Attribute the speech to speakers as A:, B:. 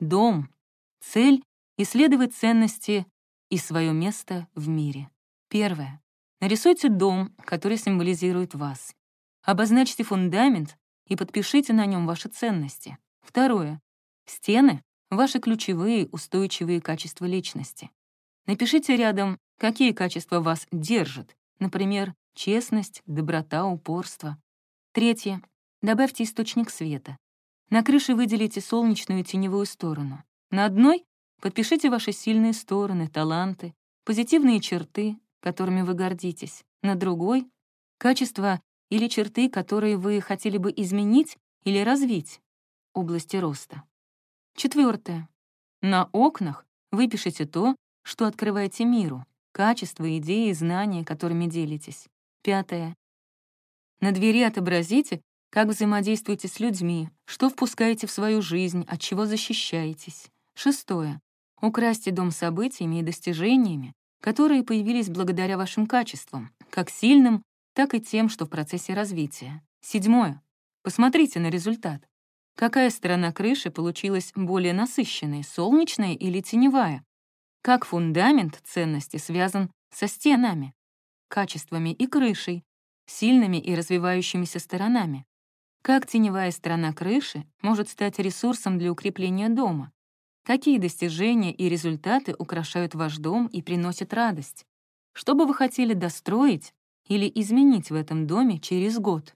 A: Дом. Цель — исследовать ценности и свое место в мире. Первое. Нарисуйте дом, который символизирует вас. Обозначьте фундамент и подпишите на нем ваши ценности. Второе. Стены — ваши ключевые устойчивые качества личности. Напишите рядом, какие качества вас держат, например, честность, доброта, упорство. Третье. Добавьте источник света. На крыше выделите солнечную и теневую сторону. На одной подпишите ваши сильные стороны, таланты, позитивные черты, которыми вы гордитесь. На другой — качества или черты, которые вы хотели бы изменить или развить, области роста. Четвертое. На окнах выпишите то, что открываете миру, качества, идеи, знания, которыми делитесь. Пятое. На двери отобразите, как взаимодействуете с людьми, что впускаете в свою жизнь, от чего защищаетесь. Шестое. Украсьте дом событиями и достижениями, которые появились благодаря вашим качествам, как сильным, так и тем, что в процессе развития. Седьмое. Посмотрите на результат. Какая сторона крыши получилась более насыщенной, солнечная или теневая? Как фундамент ценности связан со стенами, качествами и крышей, сильными и развивающимися сторонами? Как теневая сторона крыши может стать ресурсом для укрепления дома? Какие достижения и результаты украшают ваш дом и приносят радость? Что бы вы хотели достроить или изменить в этом доме через год?